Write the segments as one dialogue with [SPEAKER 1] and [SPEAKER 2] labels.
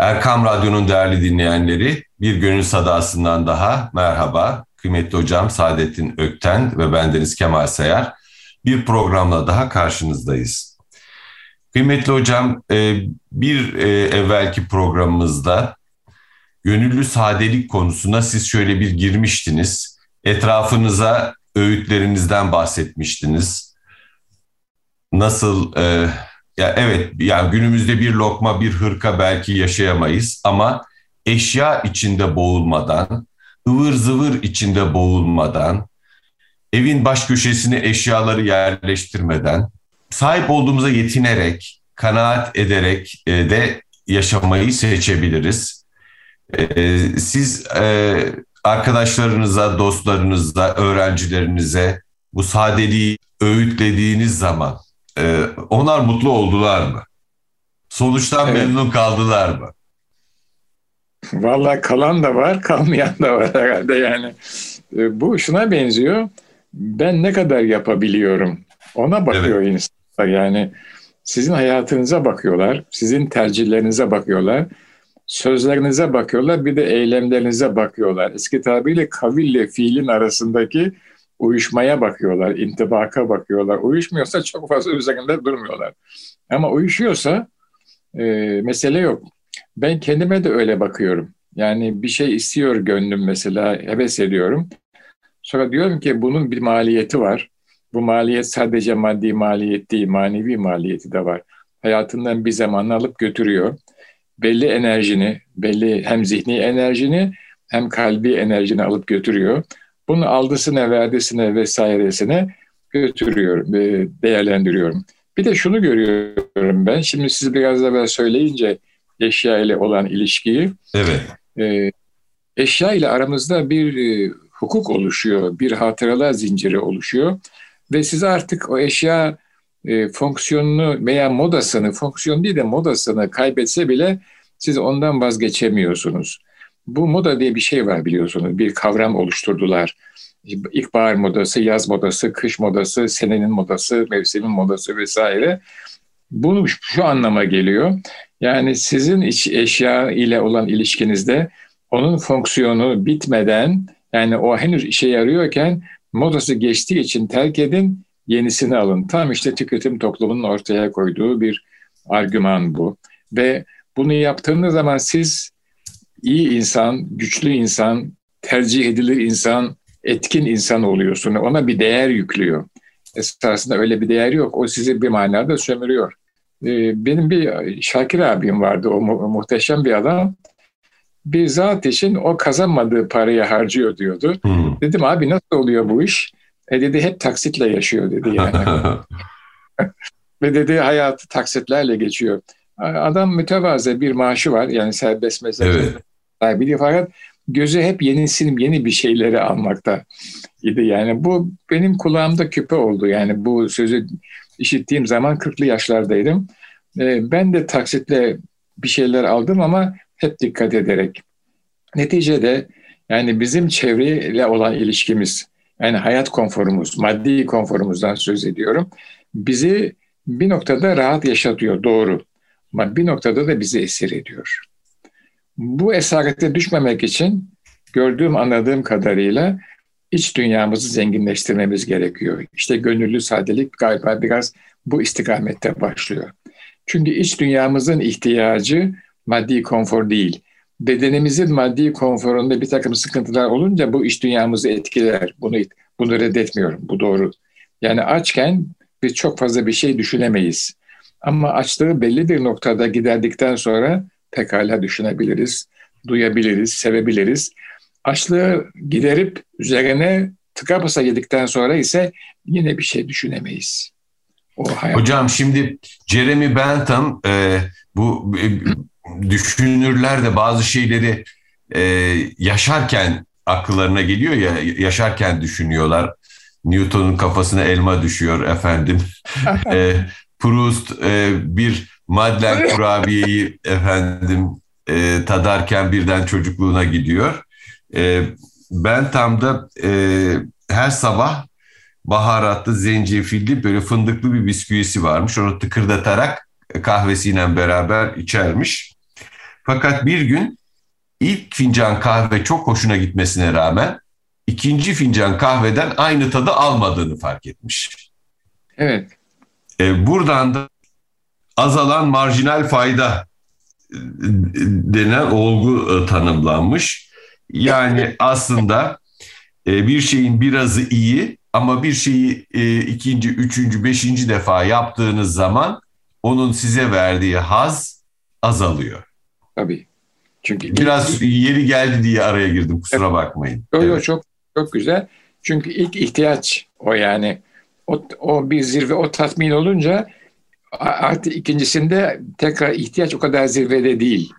[SPEAKER 1] Erkam Radyo'nun değerli dinleyenleri, bir gönül sadasından daha merhaba. Kıymetli hocam Saadettin Ökten ve bendeniz Kemal Sayar. Bir programla daha karşınızdayız. Kıymetli hocam, e, bir e, evvelki programımızda gönüllü sadelik konusuna siz şöyle bir girmiştiniz. Etrafınıza öğütlerinizden bahsetmiştiniz. Nasıl e, ya evet yani günümüzde bir lokma bir hırka belki yaşayamayız ama eşya içinde boğulmadan, ıvır zıvır içinde boğulmadan, evin baş köşesine eşyaları yerleştirmeden, sahip olduğumuza yetinerek, kanaat ederek e, de yaşamayı seçebiliriz. E, siz e, arkadaşlarınıza, dostlarınıza, öğrencilerinize bu sadeliği öğütlediğiniz zaman ee, onlar mutlu oldular mı? Sonuçtan evet. memnun kaldılar mı?
[SPEAKER 2] Vallahi kalan da var, kalmayan da var herhalde yani. Ee, bu şuna benziyor. Ben ne kadar yapabiliyorum? Ona bakıyor evet. insanlar. Yani sizin hayatınıza bakıyorlar, sizin tercihlerinize bakıyorlar, sözlerinize bakıyorlar, bir de eylemlerinize bakıyorlar. Eski tabiriyle kaville fiilin arasındaki uyuşmaya bakıyorlar, intibaka bakıyorlar. Uyuşmuyorsa çok fazla üzerinde durmuyorlar. Ama uyuşuyorsa e, mesele yok. Ben kendime de öyle bakıyorum. Yani bir şey istiyor gönlüm mesela, heves ediyorum. Sonra diyorum ki bunun bir maliyeti var. Bu maliyet sadece maddi maliyet değil, manevi maliyeti de var. Hayatından bir zamanını alıp götürüyor. Belli enerjini, belli hem zihni enerjini hem kalbi enerjini alıp götürüyor. Bunu aldısına, verdisine vesairesine götürüyorum, e, değerlendiriyorum. Bir de şunu görüyorum ben. Şimdi siz biraz evvel söyleyince eşya ile olan ilişkiyi.
[SPEAKER 1] Evet.
[SPEAKER 2] E, eşya ile aramızda bir e, hukuk oluşuyor, bir hatıralar zinciri oluşuyor. Ve siz artık o eşya e, fonksiyonunu veya modasını, fonksiyon değil de modasını kaybetse bile siz ondan vazgeçemiyorsunuz. Bu moda diye bir şey var biliyorsunuz. Bir kavram oluşturdular. İlkbahar modası, yaz modası, kış modası, senenin modası, mevsimin modası vesaire. Bunu şu anlama geliyor. Yani sizin iç eşya ile olan ilişkinizde onun fonksiyonu bitmeden yani o henüz işe yarıyorken modası geçtiği için terk edin, yenisini alın. Tam işte tüketim toplumunun ortaya koyduğu bir argüman bu. Ve bunu yaptığınız zaman siz iyi insan, güçlü insan, tercih edilir insan, etkin insan oluyorsun. Ona bir değer yüklüyor. Esasında öyle bir değer yok. O sizi bir manada sömürüyor. Ee, benim bir Şakir abim vardı. O mu- muhteşem bir adam. Bir zat için o kazanmadığı parayı harcıyor diyordu. Hmm. Dedim abi nasıl oluyor bu iş? E dedi hep taksitle yaşıyor dedi yani. Ve dedi hayatı taksitlerle geçiyor. Adam mütevazı bir maaşı var yani serbest meslek evet sahibi fakat gözü hep yenisin yeni bir şeyleri almakta idi. Yani bu benim kulağımda küpe oldu. Yani bu sözü işittiğim zaman 40'lı yaşlardaydım. Ee, ben de taksitle bir şeyler aldım ama hep dikkat ederek. Neticede yani bizim çevreyle olan ilişkimiz, yani hayat konforumuz, maddi konforumuzdan söz ediyorum. Bizi bir noktada rahat yaşatıyor, doğru. Ama bir noktada da bizi esir ediyor. Bu esarete düşmemek için gördüğüm anladığım kadarıyla iç dünyamızı zenginleştirmemiz gerekiyor. İşte gönüllü sadelik galiba biraz bu istikamette başlıyor. Çünkü iç dünyamızın ihtiyacı maddi konfor değil. Bedenimizin maddi konforunda bir takım sıkıntılar olunca bu iç dünyamızı etkiler. Bunu bunu reddetmiyorum. Bu doğru. Yani açken biz çok fazla bir şey düşünemeyiz. Ama açlığı belli bir noktada giderdikten sonra pekala düşünebiliriz, duyabiliriz, sevebiliriz. Açlığı giderip üzerine tıka basa yedikten sonra ise yine bir şey düşünemeyiz.
[SPEAKER 1] O Hocam şimdi Jeremy Bentham e, bu e, düşünürler de bazı şeyleri e, yaşarken akıllarına geliyor ya yaşarken düşünüyorlar. Newton'un kafasına elma düşüyor efendim. e, Proust e, bir Madlen kurabiyeyi efendim e, tadarken birden çocukluğuna gidiyor. E, ben tam da e, her sabah baharatlı, zencefilli böyle fındıklı bir bisküvisi varmış. Onu tıkırdatarak kahvesiyle beraber içermiş. Fakat bir gün ilk fincan kahve çok hoşuna gitmesine rağmen ikinci fincan kahveden aynı tadı almadığını fark etmiş.
[SPEAKER 2] Evet.
[SPEAKER 1] E, buradan da azalan marjinal fayda e, denen olgu e, tanımlanmış. Yani aslında e, bir şeyin birazı iyi ama bir şeyi ikinci, üçüncü, beşinci defa yaptığınız zaman onun size verdiği haz azalıyor.
[SPEAKER 2] Tabii.
[SPEAKER 1] Çünkü biraz ilk, yeri geldi diye araya girdim kusura bakmayın.
[SPEAKER 2] Yok evet. çok çok güzel. Çünkü ilk ihtiyaç o yani. O, o bir zirve, o tatmin olunca artık ikincisinde tekrar ihtiyaç o kadar zirvede değil.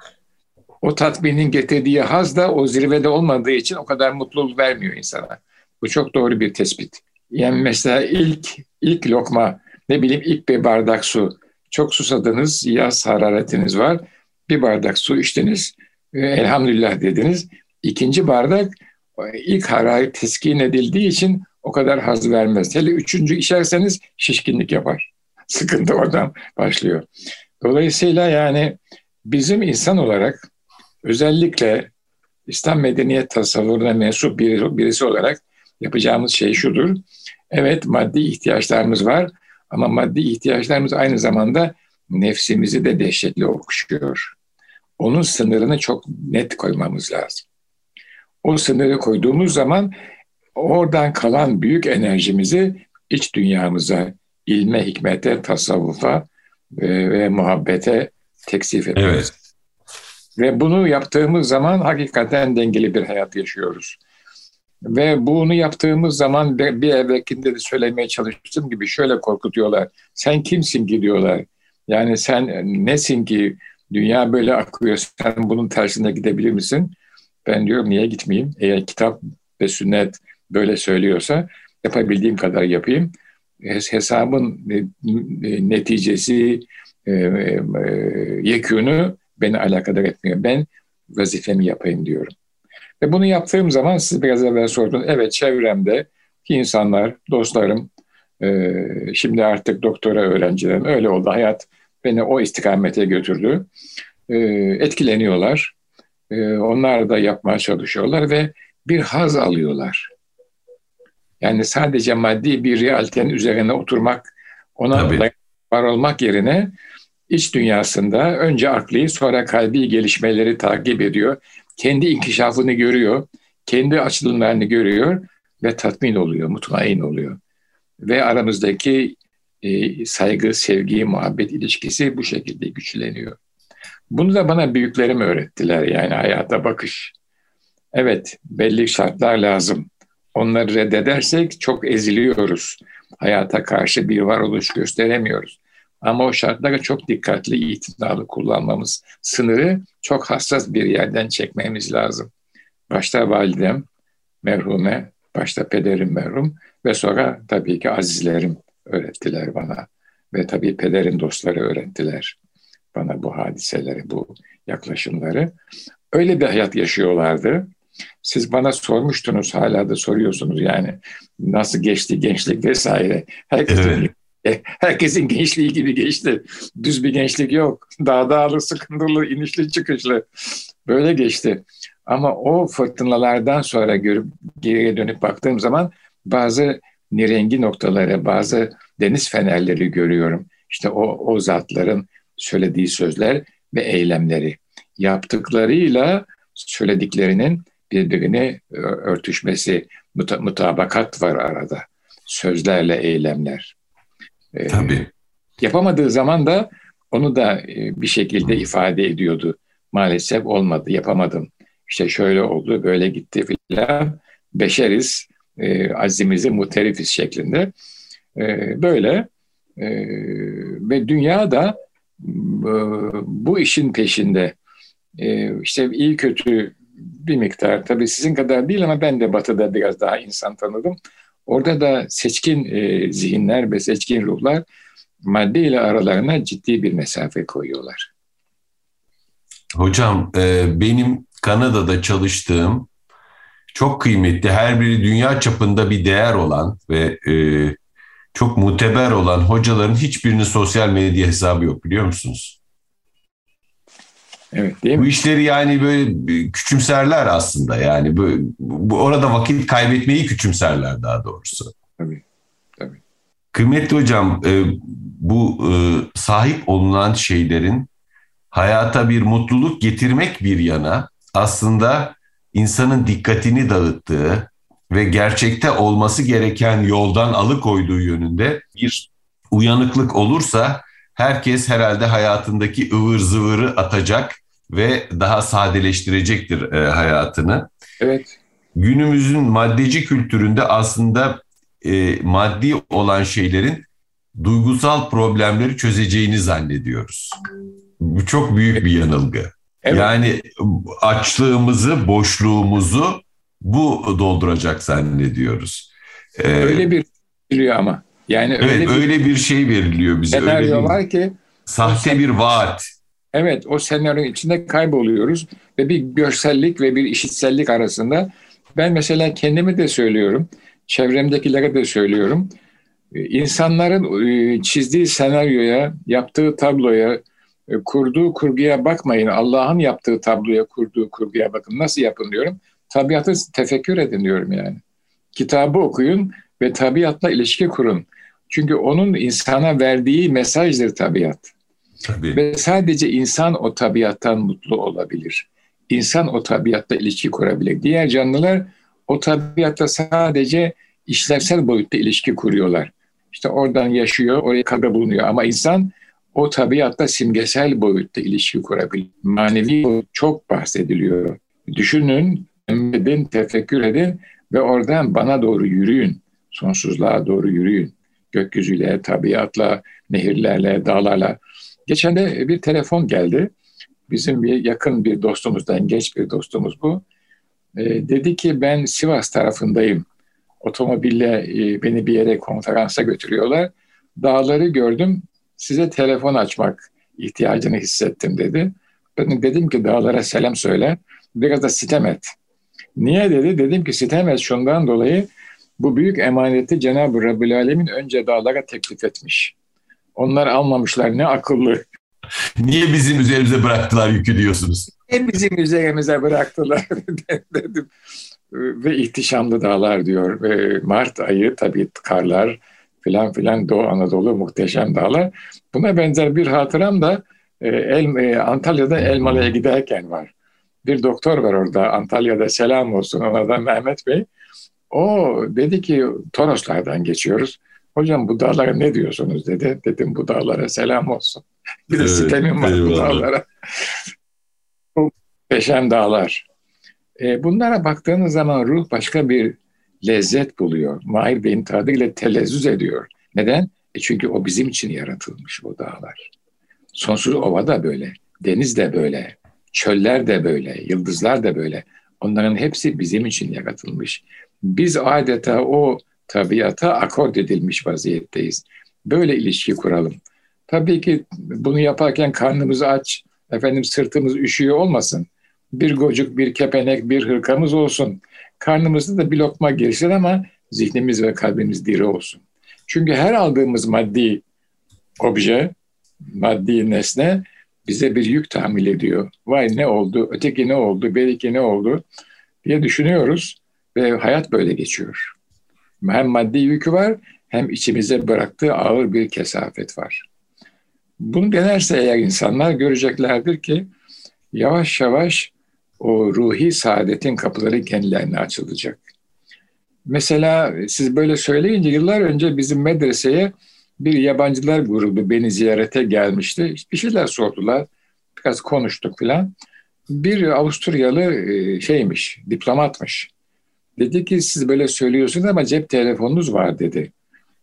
[SPEAKER 2] O tatminin getirdiği haz da o zirvede olmadığı için o kadar mutluluk vermiyor insana. Bu çok doğru bir tespit. Yani mesela ilk ilk lokma, ne bileyim ilk bir bardak su. Çok susadınız, yaz hararetiniz var. Bir bardak su içtiniz, elhamdülillah dediniz. İkinci bardak ilk hararet teskin edildiği için o kadar haz vermez. Hele üçüncü içerseniz şişkinlik yapar. Sıkıntı oradan başlıyor. Dolayısıyla yani bizim insan olarak özellikle İslam medeniyet tasavvuruna mensup biri, birisi olarak yapacağımız şey şudur. Evet maddi ihtiyaçlarımız var ama maddi ihtiyaçlarımız aynı zamanda nefsimizi de dehşetli okşuyor. Onun sınırını çok net koymamız lazım. O sınırı koyduğumuz zaman oradan kalan büyük enerjimizi iç dünyamıza, ilme, hikmete, tasavvufa ve, ve muhabbete teksif ediyoruz. Evet. Ve bunu yaptığımız zaman hakikaten dengeli bir hayat yaşıyoruz. Ve bunu yaptığımız zaman bir evvelkinde de söylemeye çalıştığım gibi şöyle korkutuyorlar. Sen kimsin ki diyorlar. Yani sen nesin ki dünya böyle akıyor sen bunun tersine gidebilir misin? Ben diyorum niye gitmeyeyim? Eğer kitap ve sünnet böyle söylüyorsa yapabildiğim kadar yapayım. Hesabın neticesi, e, e, yekûnu beni alakadar etmiyor. Ben vazifemi yapayım diyorum. Ve bunu yaptığım zaman siz biraz evvel sordunuz. Evet çevremde insanlar, dostlarım, e, şimdi artık doktora öğrencilerim öyle oldu. Hayat beni o istikamete götürdü. E, etkileniyorlar. E, onlar da yapmaya çalışıyorlar ve bir haz alıyorlar. Yani sadece maddi bir realitenin üzerine oturmak, ona var olmak yerine iç dünyasında önce akli sonra kalbi gelişmeleri takip ediyor. Kendi inkişafını görüyor, kendi açılımlarını görüyor ve tatmin oluyor, mutmain oluyor. Ve aramızdaki e, saygı, sevgi, muhabbet ilişkisi bu şekilde güçleniyor. Bunu da bana büyüklerim öğrettiler yani hayata bakış. Evet belli şartlar lazım. Onları reddedersek çok eziliyoruz. Hayata karşı bir varoluş gösteremiyoruz. Ama o şartlara çok dikkatli, itinalı kullanmamız, sınırı çok hassas bir yerden çekmemiz lazım. Başta validem, merhume, başta pederim merhum ve sonra tabii ki azizlerim öğrettiler bana. Ve tabii pederin dostları öğrettiler bana bu hadiseleri, bu yaklaşımları. Öyle bir hayat yaşıyorlardı. Siz bana sormuştunuz, hala da soruyorsunuz yani nasıl geçti gençlik vesaire. Herkesin, evet. Herkesin gençliği gibi geçti. Düz bir gençlik yok. Dağ dağlı, sıkıntılı, inişli çıkışlı. Böyle geçti. Ama o fırtınalardan sonra görüp geriye dönüp baktığım zaman bazı nirengi noktaları, bazı deniz fenerleri görüyorum. İşte o, o zatların söylediği sözler ve eylemleri. Yaptıklarıyla söylediklerinin birbirine örtüşmesi, muta, mutabakat var arada. Sözlerle eylemler.
[SPEAKER 1] Ee, Tabii.
[SPEAKER 2] Yapamadığı zaman da onu da e, bir şekilde ifade ediyordu. Maalesef olmadı, yapamadım. İşte şöyle oldu, böyle gitti filan. Beşeriz, e, azimizi muterifiz şeklinde. E, böyle e, ve dünya da e, bu işin peşinde. E, işte iyi kötü bir miktar tabii sizin kadar değil ama ben de batıda biraz daha insan tanıdım. Orada da seçkin e, zihinler ve seçkin ruhlar madde ile aralarına ciddi bir mesafe koyuyorlar.
[SPEAKER 1] Hocam benim Kanada'da çalıştığım çok kıymetli her biri dünya çapında bir değer olan ve çok muteber olan hocaların hiçbirinin sosyal medya hesabı yok biliyor musunuz?
[SPEAKER 2] Evet, değil mi?
[SPEAKER 1] Bu işleri yani böyle küçümserler aslında yani bu, bu orada vakit kaybetmeyi küçümserler daha doğrusu.
[SPEAKER 2] Tabii, tabii.
[SPEAKER 1] Kıymetli hocam e, bu e, sahip olunan şeylerin hayata bir mutluluk getirmek bir yana aslında insanın dikkatini dağıttığı ve gerçekte olması gereken yoldan alıkoyduğu yönünde bir uyanıklık olursa herkes herhalde hayatındaki ıvır zıvırı atacak ve daha sadeleştirecektir e, hayatını.
[SPEAKER 2] Evet.
[SPEAKER 1] Günümüzün maddeci kültüründe aslında e, maddi olan şeylerin duygusal problemleri çözeceğini zannediyoruz. Bu çok büyük bir yanılgı. Evet. Yani açlığımızı, boşluğumuzu bu dolduracak zannediyoruz.
[SPEAKER 2] Ee, öyle bir veriliyor ama. Yani
[SPEAKER 1] öyle evet, bir, öyle bir şey veriliyor bize. Öyle bir,
[SPEAKER 2] var ki
[SPEAKER 1] sahte bir vaat.
[SPEAKER 2] Evet, o senaryonun içinde kayboluyoruz ve bir görsellik ve bir işitsellik arasında ben mesela kendimi de söylüyorum, çevremdekilere de söylüyorum. İnsanların e, çizdiği senaryoya, yaptığı tabloya, e, kurduğu kurguya bakmayın. Allah'ın yaptığı tabloya, kurduğu kurguya bakın. Nasıl yapın diyorum. Tabiatı tefekkür edin diyorum yani. Kitabı okuyun ve tabiatla ilişki kurun. Çünkü onun insana verdiği mesajdır tabiat. Tabii. Ve sadece insan o tabiattan mutlu olabilir. İnsan o tabiatla ilişki kurabilir. Diğer canlılar o tabiatla sadece işlevsel boyutta ilişki kuruyorlar. İşte oradan yaşıyor, oraya kavga bulunuyor. Ama insan o tabiatla simgesel boyutta ilişki kurabilir. Manevi çok bahsediliyor. Düşünün, edin, tefekkür edin ve oradan bana doğru yürüyün. Sonsuzluğa doğru yürüyün. Gökyüzüyle, tabiatla, nehirlerle, dağlarla. Geçen de bir telefon geldi. Bizim bir yakın bir dostumuzdan, genç bir dostumuz bu. E, dedi ki ben Sivas tarafındayım. Otomobille e, beni bir yere konferansa götürüyorlar. Dağları gördüm, size telefon açmak ihtiyacını hissettim dedi. Ben dedim ki dağlara selam söyle, biraz da sitem et. Niye dedi? Dedim ki sitem et şundan dolayı bu büyük emaneti Cenab-ı Rabbül Alemin önce dağlara teklif etmiş. Onlar almamışlar ne akıllı.
[SPEAKER 1] Niye bizim üzerimize bıraktılar yükü diyorsunuz?
[SPEAKER 2] Niye bizim üzerimize bıraktılar dedim. Ve ihtişamlı dağlar diyor. Ve Mart ayı tabii karlar filan filan Doğu Anadolu muhteşem dağlar. Buna benzer bir hatıram da e, El, e, Antalya'da Elmalı'ya giderken var. Bir doktor var orada Antalya'da selam olsun ona da Mehmet Bey. O dedi ki Toroslardan geçiyoruz. Hocam bu dağlara ne diyorsunuz dedi. Dedim bu dağlara selam olsun. Bir de evet, sitemim var eyvallah. bu dağlara. Muhteşem dağlar. E, bunlara baktığınız zaman ruh başka bir lezzet buluyor. Mahir Bey'in tabiriyle telezzüz ediyor. Neden? E çünkü o bizim için yaratılmış bu dağlar. Sonsuz ova da böyle, deniz de böyle, çöller de böyle, yıldızlar da böyle. Onların hepsi bizim için yaratılmış. Biz adeta o tabiata akord edilmiş vaziyetteyiz. Böyle ilişki kuralım. Tabii ki bunu yaparken karnımız aç, efendim sırtımız üşüyor olmasın. Bir gocuk, bir kepenek, bir hırkamız olsun. Karnımızda da bir lokma girsin ama zihnimiz ve kalbimiz diri olsun. Çünkü her aldığımız maddi obje, maddi nesne bize bir yük tahmil ediyor. Vay ne oldu, öteki ne oldu, belki ne oldu diye düşünüyoruz ve hayat böyle geçiyor. Hem maddi yükü var hem içimize bıraktığı ağır bir kesafet var. Bunu denerse eğer insanlar göreceklerdir ki yavaş yavaş o ruhi saadetin kapıları kendilerine açılacak. Mesela siz böyle söyleyince yıllar önce bizim medreseye bir yabancılar grubu beni ziyarete gelmişti. Bir şeyler sordular. Biraz konuştuk filan. Bir Avusturyalı e, şeymiş, diplomatmış. Dedi ki siz böyle söylüyorsunuz ama cep telefonunuz var dedi.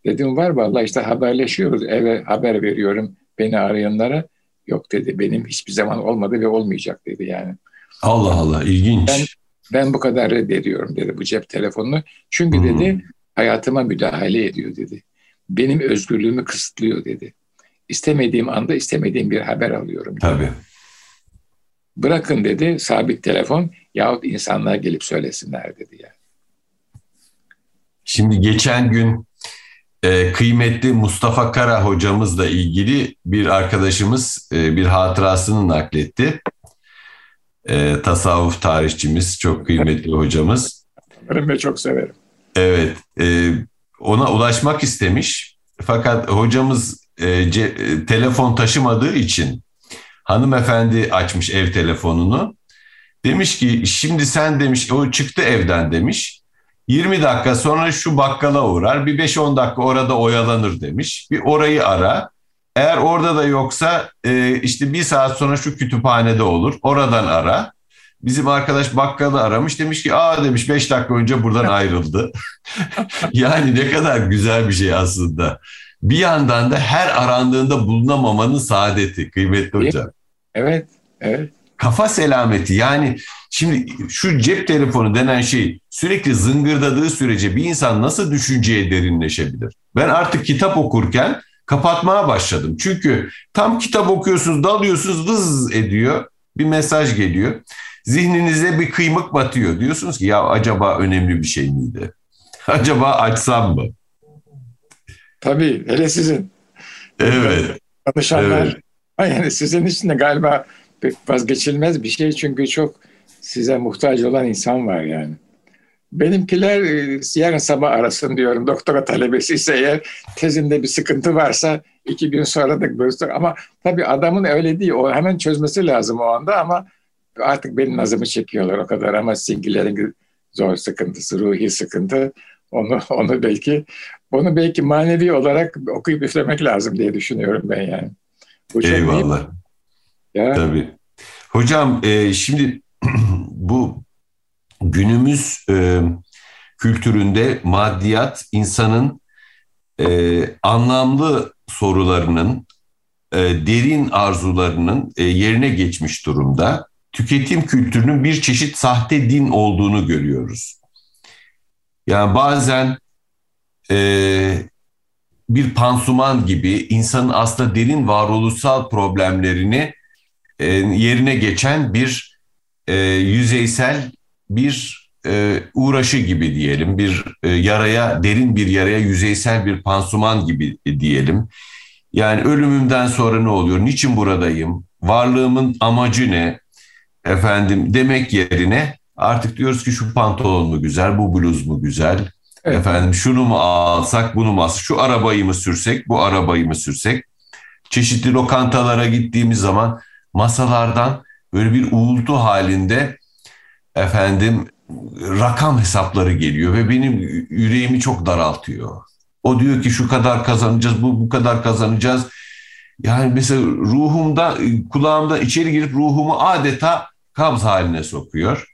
[SPEAKER 2] Dedim var vallahi işte haberleşiyoruz. Eve haber veriyorum beni arayanlara. Yok dedi benim hiçbir zaman olmadı ve olmayacak dedi yani.
[SPEAKER 1] Allah Allah ilginç.
[SPEAKER 2] Ben, ben bu kadar reddediyorum dedi bu cep telefonunu. Çünkü hmm. dedi hayatıma müdahale ediyor dedi. Benim özgürlüğümü kısıtlıyor dedi. İstemediğim anda istemediğim bir haber alıyorum. Dedi.
[SPEAKER 1] Tabii.
[SPEAKER 2] Bırakın dedi sabit telefon yahut insanlar gelip söylesinler dedi yani.
[SPEAKER 1] Şimdi geçen gün e, kıymetli Mustafa Kara hocamızla ilgili bir arkadaşımız e, bir hatırasını nakletti. e, tasavvuf tarihçimiz, çok kıymetli hocamız.
[SPEAKER 2] Ben de çok severim.
[SPEAKER 1] Evet, e, ona ulaşmak istemiş. Fakat hocamız e, ce, e, telefon taşımadığı için hanımefendi açmış ev telefonunu. Demiş ki şimdi sen demiş o çıktı evden demiş. 20 dakika sonra şu bakkala uğrar bir 5-10 dakika orada oyalanır demiş. Bir orayı ara. Eğer orada da yoksa e, işte bir saat sonra şu kütüphanede olur. Oradan ara. Bizim arkadaş bakkalı aramış demiş ki aa demiş 5 dakika önce buradan ayrıldı. yani ne kadar güzel bir şey aslında. Bir yandan da her arandığında bulunamamanın saadeti kıymetli hocam.
[SPEAKER 2] Evet, evet.
[SPEAKER 1] Kafa selameti yani şimdi şu cep telefonu denen şey sürekli zıngırdadığı sürece bir insan nasıl düşünceye derinleşebilir? Ben artık kitap okurken kapatmaya başladım. Çünkü tam kitap okuyorsunuz, dalıyorsunuz, vız ediyor. Bir mesaj geliyor. Zihninize bir kıymık batıyor. Diyorsunuz ki ya acaba önemli bir şey miydi? acaba açsam mı?
[SPEAKER 2] Tabii, hele sizin.
[SPEAKER 1] Evet.
[SPEAKER 2] Danışanlar. Evet. Yani sizin için de galiba vazgeçilmez bir şey çünkü çok size muhtaç olan insan var yani. Benimkiler e, yarın sabah arasın diyorum. Doktora talebesi ise eğer tezinde bir sıkıntı varsa iki gün sonra da göster. Ama tabii adamın öyle değil. O hemen çözmesi lazım o anda ama artık benim nazımı çekiyorlar o kadar ama sizinkilerin zor sıkıntısı, ruhi sıkıntı. Onu onu belki onu belki manevi olarak okuyup üflemek lazım diye düşünüyorum ben yani.
[SPEAKER 1] Bu Eyvallah. Ya. Tabii. Hocam e, şimdi bu günümüz e, kültüründe maddiyat insanın e, anlamlı sorularının, e, derin arzularının e, yerine geçmiş durumda. Tüketim kültürünün bir çeşit sahte din olduğunu görüyoruz. Yani bazen e, bir pansuman gibi insanın aslında derin varoluşsal problemlerini e, yerine geçen bir e, yüzeysel bir e, uğraşı gibi diyelim. Bir e, yaraya, derin bir yaraya yüzeysel bir pansuman gibi diyelim. Yani ölümümden sonra ne oluyor? Niçin buradayım? Varlığımın amacı ne? Efendim demek yerine artık diyoruz ki şu pantolon mu güzel, bu bluz mu güzel? Evet. Efendim şunu mu alsak, bunu mu alsak? Şu arabayı mı sürsek, bu arabayı mı sürsek? Çeşitli lokantalara gittiğimiz zaman masalardan böyle bir uğultu halinde efendim rakam hesapları geliyor ve benim yüreğimi çok daraltıyor. O diyor ki şu kadar kazanacağız, bu bu kadar kazanacağız. Yani mesela ruhumda, kulağımda içeri girip ruhumu adeta kabz haline sokuyor.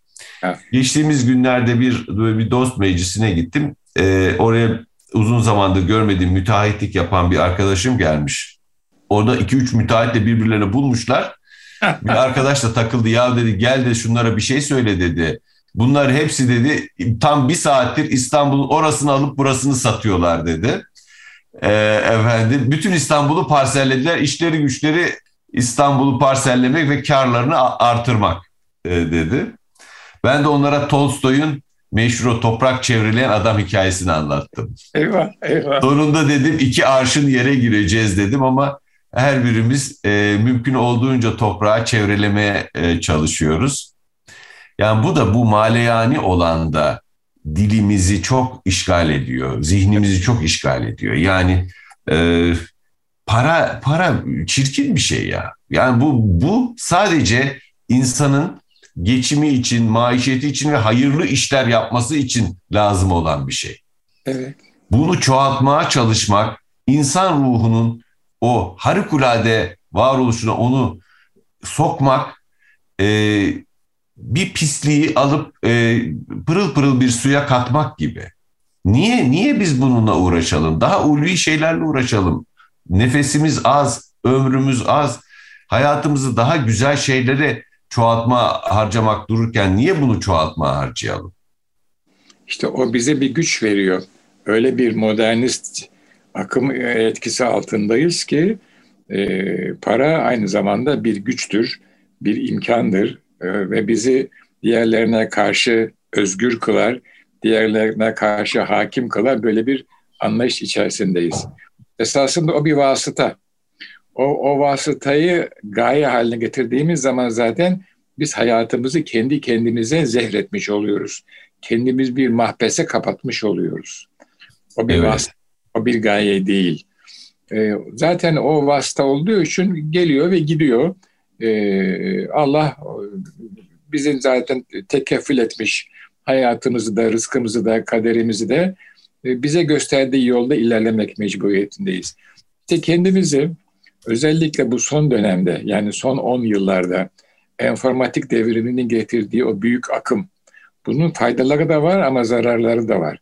[SPEAKER 1] Evet. Geçtiğimiz günlerde bir bir dost meclisine gittim. Ee, oraya uzun zamandır görmediğim müteahhitlik yapan bir arkadaşım gelmiş. Orada iki üç müteahhitle birbirlerini bulmuşlar. Bir arkadaş da takıldı ya dedi gel de şunlara bir şey söyle dedi. Bunlar hepsi dedi tam bir saattir İstanbul'un orasını alıp burasını satıyorlar dedi. Ee, efendim bütün İstanbul'u parsellediler. İşleri güçleri İstanbul'u parsellemek ve karlarını artırmak e, dedi. Ben de onlara Tolstoy'un meşhur toprak çevreleyen adam hikayesini anlattım.
[SPEAKER 2] Eyvah, eyvah.
[SPEAKER 1] Sonunda dedim iki arşın yere gireceğiz dedim ama her birimiz e, mümkün olduğunca toprağı çevrelemeye e, çalışıyoruz. Yani bu da bu maleyani olan da dilimizi çok işgal ediyor, zihnimizi çok işgal ediyor. Yani e, para para çirkin bir şey ya. Yani bu bu sadece insanın geçimi için, maişeti için ve hayırlı işler yapması için lazım olan bir şey.
[SPEAKER 2] Evet.
[SPEAKER 1] Bunu çoğaltmaya çalışmak, insan ruhunun o harikulade varoluşuna onu sokmak, e, bir pisliği alıp e, pırıl pırıl bir suya katmak gibi. Niye niye biz bununla uğraşalım? Daha ulvi şeylerle uğraşalım. Nefesimiz az, ömrümüz az. Hayatımızı daha güzel şeylere çoğaltma harcamak dururken niye bunu çoğaltma harcayalım?
[SPEAKER 2] İşte o bize bir güç veriyor. Öyle bir modernist akım etkisi altındayız ki e, para aynı zamanda bir güçtür, bir imkandır e, ve bizi diğerlerine karşı özgür kılar, diğerlerine karşı hakim kılar. Böyle bir anlayış içerisindeyiz. Esasında o bir vasıta o, o vasıtayı gaye haline getirdiğimiz zaman zaten biz hayatımızı kendi kendimize zehretmiş oluyoruz. Kendimiz bir mahbese kapatmış oluyoruz. O bir evet. vasıta, bir gaye değil. E, zaten o vasıta olduğu için geliyor ve gidiyor. E, Allah bizim zaten tekeffül etmiş hayatımızı da, rızkımızı da, kaderimizi de e, bize gösterdiği yolda ilerlemek mecburiyetindeyiz. İşte kendimizi özellikle bu son dönemde yani son 10 yıllarda enformatik devriminin getirdiği o büyük akım bunun faydaları da var ama zararları da var.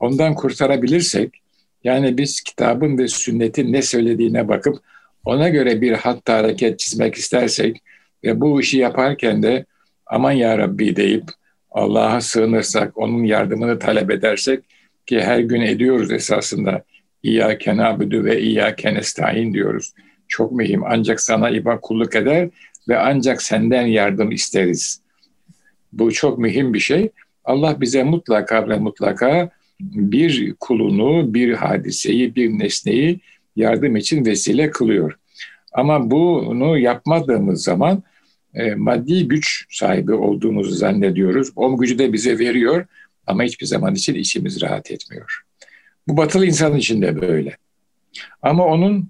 [SPEAKER 2] Ondan kurtarabilirsek yani biz kitabın ve sünnetin ne söylediğine bakıp ona göre bir hatta hareket çizmek istersek ve bu işi yaparken de aman ya Rabbi deyip Allah'a sığınırsak, onun yardımını talep edersek ki her gün ediyoruz esasında. İyyâke nâbüdü ve iyyâke nestaîn diyoruz. Çok mühim. Ancak sana iba kulluk eder ve ancak senden yardım isteriz. Bu çok mühim bir şey. Allah bize mutlaka ve mutlaka bir kulunu, bir hadiseyi, bir nesneyi yardım için vesile kılıyor. Ama bunu yapmadığımız zaman e, maddi güç sahibi olduğumuzu zannediyoruz. O gücü de bize veriyor ama hiçbir zaman için içimiz rahat etmiyor. Bu batılı insan için de böyle. Ama onun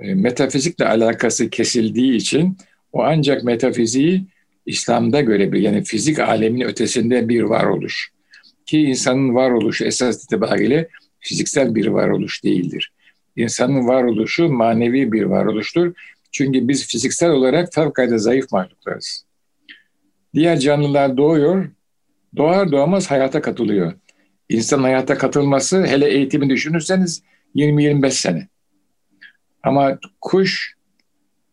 [SPEAKER 2] e, metafizikle alakası kesildiği için o ancak metafiziği İslam'da görebilir. Yani fizik aleminin ötesinde bir varoluş. Ki insanın varoluşu esas itibariyle fiziksel bir varoluş değildir. İnsanın varoluşu manevi bir varoluştur çünkü biz fiziksel olarak fevkalade zayıf mahluklarız. Diğer canlılar doğuyor, doğar doğamaz hayata katılıyor. İnsan hayata katılması hele eğitimi düşünürseniz 20-25 sene. Ama kuş,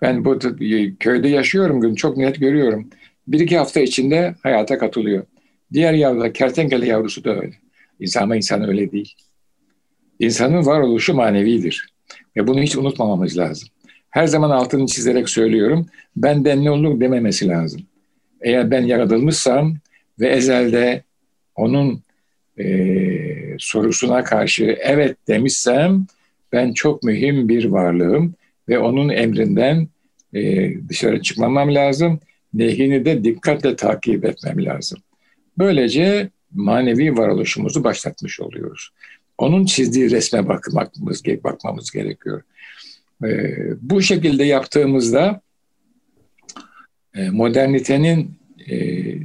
[SPEAKER 2] ben bu köyde yaşıyorum, çok net görüyorum. Bir iki hafta içinde hayata katılıyor. Diğer yavrular, kertenkele yavrusu da öyle. İnsan ama insan öyle değil. İnsanın varoluşu manevidir. Ve bunu hiç unutmamamız lazım her zaman altını çizerek söylüyorum. Benden ne olur dememesi lazım. Eğer ben yaratılmışsam ve ezelde onun e, sorusuna karşı evet demişsem ben çok mühim bir varlığım ve onun emrinden e, dışarı çıkmamam lazım. Nehyini de dikkatle takip etmem lazım. Böylece manevi varoluşumuzu başlatmış oluyoruz. Onun çizdiği resme bakmamız, bakmamız gerekiyor. E, bu şekilde yaptığımızda e, modernitenin e,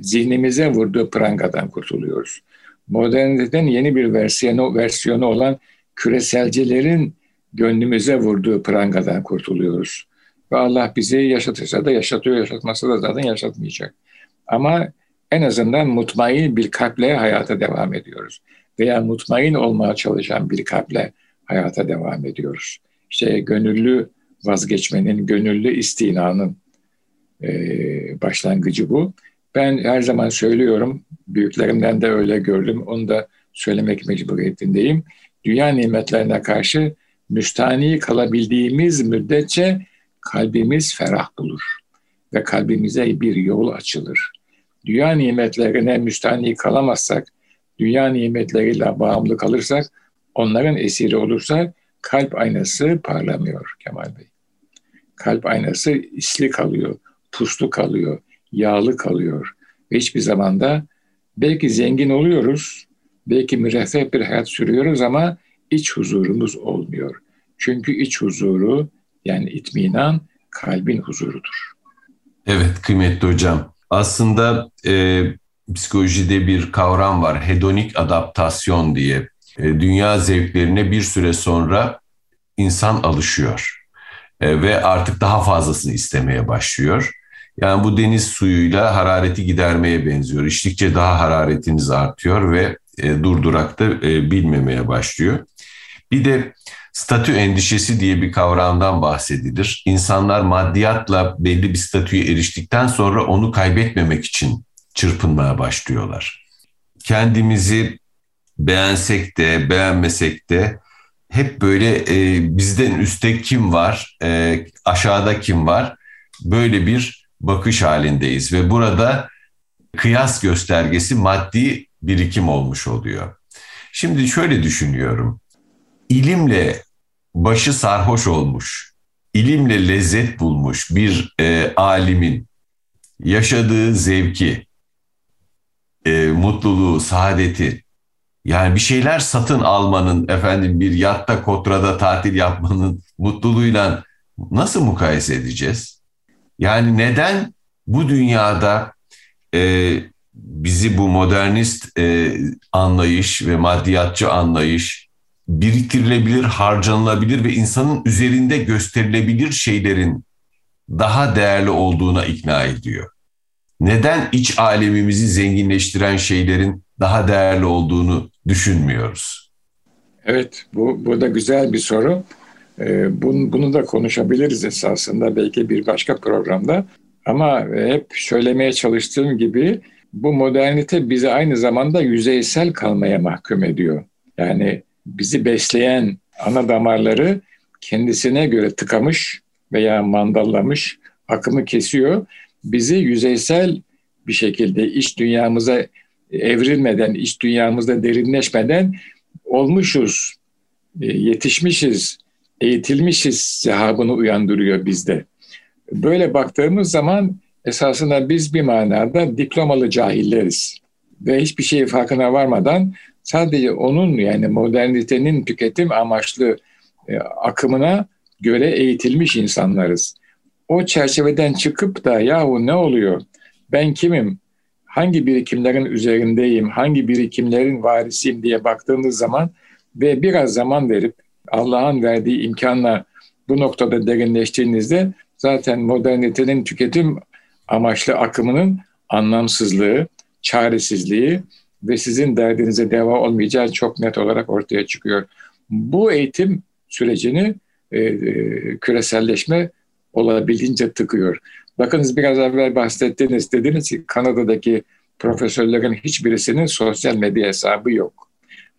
[SPEAKER 2] zihnimize vurduğu prangadan kurtuluyoruz. Modernitenin yeni bir versiyonu, versiyonu olan küreselcilerin gönlümüze vurduğu prangadan kurtuluyoruz. Ve Allah bizi yaşatırsa da yaşatıyor, yaşatmasa da zaten yaşatmayacak. Ama en azından mutmain bir kalple hayata devam ediyoruz. Veya mutmain olmaya çalışan bir kalple hayata devam ediyoruz işte gönüllü vazgeçmenin, gönüllü istinanın e, başlangıcı bu. Ben her zaman söylüyorum, büyüklerimden de öyle gördüm, onu da söylemek mecburiyetindeyim. Dünya nimetlerine karşı müstani kalabildiğimiz müddetçe kalbimiz ferah bulur ve kalbimize bir yol açılır. Dünya nimetlerine müstani kalamazsak, dünya nimetleriyle bağımlı kalırsak, onların esiri olursak kalp aynası parlamıyor Kemal Bey. Kalp aynası isli kalıyor, puslu kalıyor, yağlı kalıyor. Ve hiçbir zamanda belki zengin oluyoruz, belki müreffeh bir hayat sürüyoruz ama iç huzurumuz olmuyor. Çünkü iç huzuru yani itminan kalbin huzurudur.
[SPEAKER 1] Evet kıymetli hocam. Aslında e, psikolojide bir kavram var hedonik adaptasyon diye. E, dünya zevklerine bir süre sonra insan alışıyor e, ve artık daha fazlasını istemeye başlıyor. Yani bu deniz suyuyla harareti gidermeye benziyor. İçtikçe daha hararetiniz artıyor ve e, durdurakta e, bilmemeye başlıyor. Bir de statü endişesi diye bir kavramdan bahsedilir. İnsanlar maddiyatla belli bir statüye eriştikten sonra onu kaybetmemek için çırpınmaya başlıyorlar. Kendimizi beğensek de beğenmesek de hep böyle e, bizden üstte kim var, e, aşağıda kim var böyle bir bakış halindeyiz ve burada kıyas göstergesi maddi birikim olmuş oluyor. Şimdi şöyle düşünüyorum. İlimle başı sarhoş olmuş, ilimle lezzet bulmuş bir e, alimin yaşadığı zevki, e, mutluluğu, saadeti, yani bir şeyler satın almanın, efendim bir yatta, kotrada tatil yapmanın mutluluğuyla nasıl mukayese edeceğiz? Yani neden bu dünyada e, bizi bu modernist e, anlayış ve maddiyatçı anlayış biriktirilebilir, harcanılabilir ve insanın üzerinde gösterilebilir şeylerin daha değerli olduğuna ikna ediyor. Neden iç alemimizi zenginleştiren şeylerin daha değerli olduğunu düşünmüyoruz?
[SPEAKER 2] Evet, bu, bu da güzel bir soru. Ee, bunu, bunu da konuşabiliriz esasında belki bir başka programda. Ama hep söylemeye çalıştığım gibi bu modernite bizi aynı zamanda yüzeysel kalmaya mahkum ediyor. Yani bizi besleyen ana damarları kendisine göre tıkamış veya mandallamış, akımı kesiyor. Bizi yüzeysel bir şekilde iç dünyamıza evrilmeden, iç dünyamızda derinleşmeden olmuşuz, e, yetişmişiz, eğitilmişiz sehabını uyandırıyor bizde. Böyle baktığımız zaman esasında biz bir manada diplomalı cahilleriz. Ve hiçbir şey farkına varmadan sadece onun yani modernitenin tüketim amaçlı e, akımına göre eğitilmiş insanlarız. O çerçeveden çıkıp da yahu ne oluyor? Ben kimim? Hangi birikimlerin üzerindeyim? Hangi birikimlerin varisiyim diye baktığınız zaman ve biraz zaman verip Allah'ın verdiği imkanla bu noktada derinleştiğinizde zaten modernitenin tüketim amaçlı akımının anlamsızlığı, çaresizliği ve sizin derdinize deva olmayacağı çok net olarak ortaya çıkıyor. Bu eğitim sürecini e, e, küreselleşme olabildiğince tıkıyor. Bakınız biraz evvel bahsettiniz, dediniz ki Kanada'daki profesörlerin hiçbirisinin sosyal medya hesabı yok.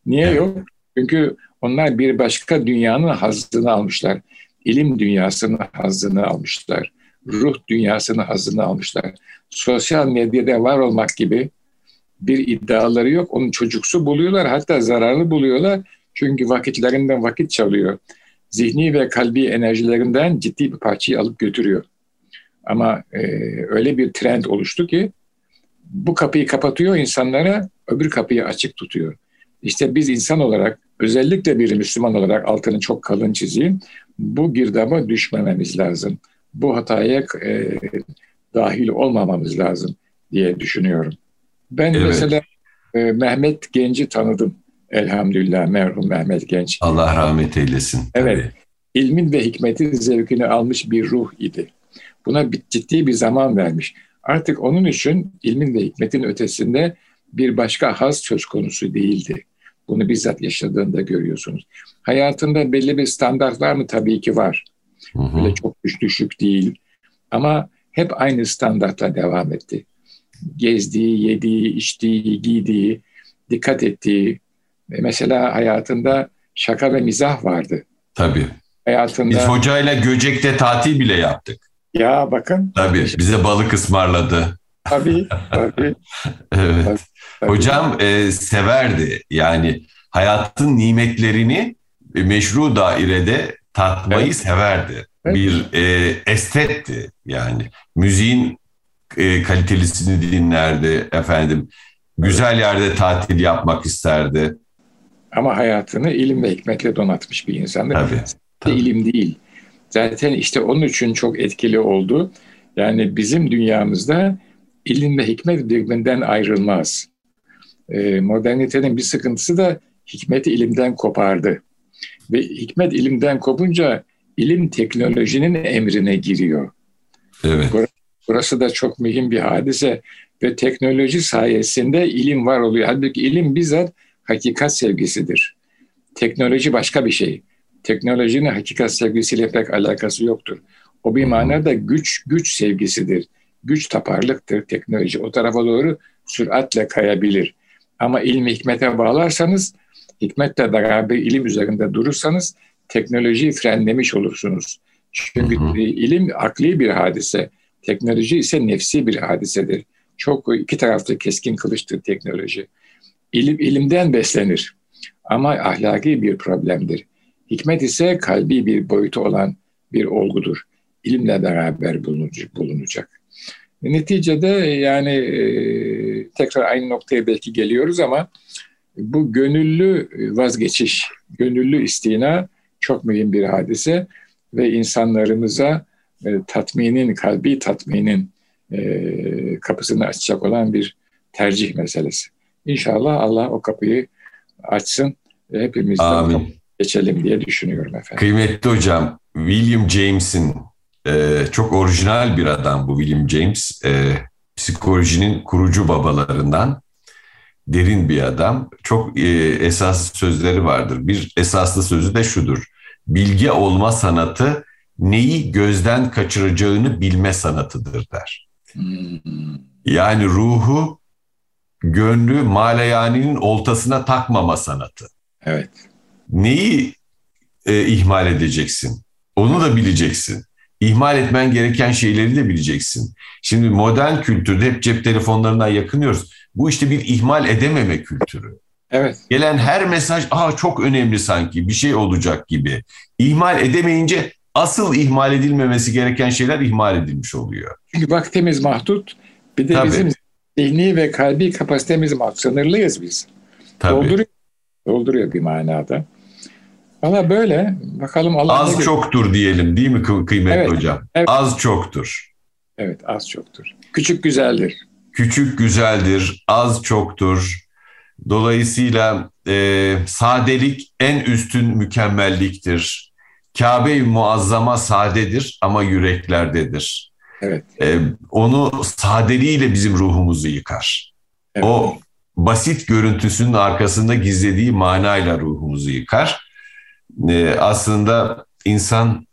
[SPEAKER 2] Niye yok? Çünkü onlar bir başka dünyanın hazzını almışlar. İlim dünyasının hazzını almışlar. Ruh dünyasının hazzını almışlar. Sosyal medyada var olmak gibi bir iddiaları yok. Onun çocuksu buluyorlar hatta zararlı buluyorlar. Çünkü vakitlerinden vakit çalıyor. Zihni ve kalbi enerjilerinden ciddi bir parçayı alıp götürüyor. Ama e, öyle bir trend oluştu ki bu kapıyı kapatıyor insanlara, öbür kapıyı açık tutuyor. İşte biz insan olarak özellikle bir Müslüman olarak altını çok kalın çizeyim. Bu girdaba düşmememiz lazım. Bu hataya e, dahil olmamamız lazım diye düşünüyorum. Ben evet. mesela e, Mehmet Genç'i tanıdım. Elhamdülillah merhum Mehmet Genç.
[SPEAKER 1] Allah rahmet eylesin.
[SPEAKER 2] Evet. Tabii. İlmin ve hikmetin zevkini almış bir ruh idi. Buna bir, ciddi bir zaman vermiş. Artık onun için ilmin ve hikmetin ötesinde bir başka haz söz konusu değildi. Bunu bizzat yaşadığında görüyorsunuz. Hayatında belli bir standart var mı? Tabii ki var. Hı hı. Böyle çok düşük değil. Ama hep aynı standartla devam etti. Gezdiği, yediği, içtiği, giydiği, dikkat ettiği. Mesela hayatında şaka ve mizah vardı.
[SPEAKER 1] Tabii. Hayatında... Biz hocayla Göcek'te tatil bile yaptık.
[SPEAKER 2] Ya bakın.
[SPEAKER 1] Tabii bize balık ısmarladı.
[SPEAKER 2] Tabii, tabii.
[SPEAKER 1] evet. Tabii. Hocam e, severdi. Yani hayatın nimetlerini meşru dairede tatmayı evet. severdi. Evet. Bir e, estetti yani. Müziğin e, kalitelisini dinlerdi efendim. Güzel yerde tatil yapmak isterdi.
[SPEAKER 2] Ama hayatını ilim ve hikmetle donatmış bir insandı.
[SPEAKER 1] Tabii, tabii.
[SPEAKER 2] İlim değil. Zaten işte onun için çok etkili oldu. Yani bizim dünyamızda ilim ve hikmet birbirinden ayrılmaz. E, modernitenin bir sıkıntısı da hikmeti ilimden kopardı. Ve hikmet ilimden kopunca ilim teknolojinin emrine giriyor.
[SPEAKER 1] Evet.
[SPEAKER 2] Burası da çok mühim bir hadise ve teknoloji sayesinde ilim var oluyor. Halbuki ilim bizzat hakikat sevgisidir. Teknoloji başka bir şey. Teknolojinin hakikat sevgisiyle pek alakası yoktur. O bir manada güç güç sevgisidir. Güç taparlıktır teknoloji. O tarafa doğru süratle kayabilir. Ama ilmi hikmete bağlarsanız, hikmetle beraber ilim üzerinde durursanız teknolojiyi frenlemiş olursunuz. Çünkü hı hı. ilim akli bir hadise, teknoloji ise nefsi bir hadisedir. Çok iki tarafta keskin kılıçtır teknoloji. İlim ilimden beslenir ama ahlaki bir problemdir. Hikmet ise kalbi bir boyutu olan bir olgudur. İlimle beraber bulunacak. Neticede yani e, tekrar aynı noktaya belki geliyoruz ama bu gönüllü vazgeçiş, gönüllü istina çok mühim bir hadise ve insanlarımıza e, tatminin, kalbi tatminin e, kapısını açacak olan bir tercih meselesi. İnşallah Allah o kapıyı açsın ve hepimiz de geçelim diye düşünüyorum efendim.
[SPEAKER 1] Kıymetli hocam, William James'in e, çok orijinal bir adam bu William James. E, psikolojinin kurucu babalarından derin bir adam. Çok e, esaslı sözleri vardır. Bir esaslı sözü de şudur. Bilge olma sanatı neyi gözden kaçıracağını bilme sanatıdır der. Yani ruhu gönlü maleyaninin oltasına takmama sanatı.
[SPEAKER 2] Evet.
[SPEAKER 1] Neyi e, ihmal edeceksin? Onu da bileceksin. İhmal etmen gereken şeyleri de bileceksin. Şimdi modern kültürde hep cep telefonlarından yakınıyoruz. Bu işte bir ihmal edememe kültürü.
[SPEAKER 2] Evet.
[SPEAKER 1] Gelen her mesaj Aa, çok önemli sanki bir şey olacak gibi. İhmal edemeyince asıl ihmal edilmemesi gereken şeyler ihmal edilmiş oluyor.
[SPEAKER 2] Çünkü vaktimiz mahdut. Bir de Tabii. bizim zihni ve kalbi kapasitemiz mahdut. Sınırlıyız biz. Tabii. Dolduruyor, dolduruyor bir manada. Valla böyle. Bakalım Allah
[SPEAKER 1] Az çoktur diyelim değil mi kıymetli evet, hocam? Evet. Az çoktur.
[SPEAKER 2] Evet az çoktur. Küçük güzeldir.
[SPEAKER 1] Küçük güzeldir, az çoktur. Dolayısıyla e, sadelik en üstün mükemmelliktir. Kabe-i Muazzama sadedir ama yüreklerdedir.
[SPEAKER 2] Evet.
[SPEAKER 1] E, onu sadeliğiyle bizim ruhumuzu yıkar. Evet. O basit görüntüsünün arkasında gizlediği manayla ruhumuzu yıkar. E, aslında insan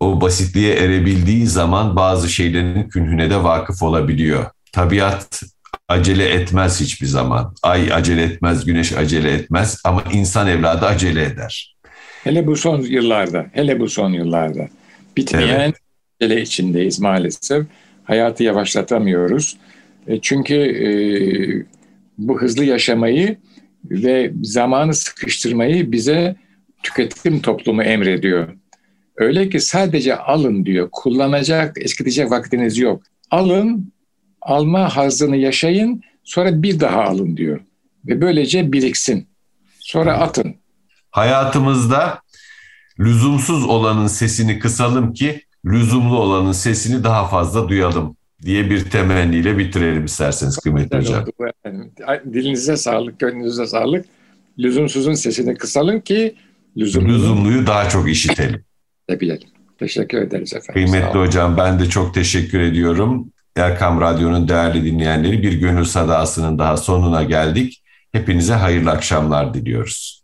[SPEAKER 1] o basitliğe erebildiği zaman bazı şeylerin künhüne de vakıf olabiliyor. Tabiat acele etmez hiçbir zaman. Ay acele etmez, güneş acele etmez ama insan evladı acele eder.
[SPEAKER 2] Hele bu son yıllarda, hele bu son yıllarda bitmeyen evet. içindeyiz maalesef. Hayatı yavaşlatamıyoruz. E, çünkü e, bu hızlı yaşamayı ve zamanı sıkıştırmayı bize tüketim toplumu emrediyor. Öyle ki sadece alın diyor. Kullanacak, eskitecek vaktiniz yok. Alın, alma hazını yaşayın, sonra bir daha alın diyor. Ve böylece biriksin. Sonra atın.
[SPEAKER 1] Hayatımızda lüzumsuz olanın sesini kısalım ki lüzumlu olanın sesini daha fazla duyalım diye bir temenniyle bitirelim isterseniz kıymetli hocam.
[SPEAKER 2] Dilinize sağlık, gönlünüze sağlık. Lüzumsuzun sesini kısalım ki
[SPEAKER 1] lüzumlu. lüzumluyu daha çok işitelim.
[SPEAKER 2] bilelim. Teşekkür ederiz efendim.
[SPEAKER 1] Kıymetli hocam ben de çok teşekkür ediyorum. Erkam Radyo'nun değerli dinleyenleri bir gönül sadasının daha sonuna geldik. Hepinize hayırlı akşamlar diliyoruz.